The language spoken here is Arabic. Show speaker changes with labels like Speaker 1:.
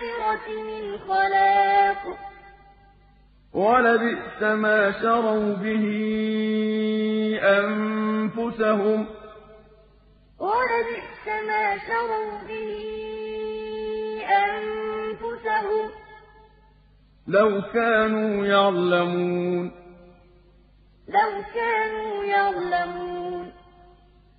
Speaker 1: الآخرة من خلاق.
Speaker 2: ولبئس ما شروا به أنفسهم.
Speaker 1: ولبئس ما شروا به أنفسهم.
Speaker 2: لو كانوا يعلمون.
Speaker 1: لو كانوا يعلمون.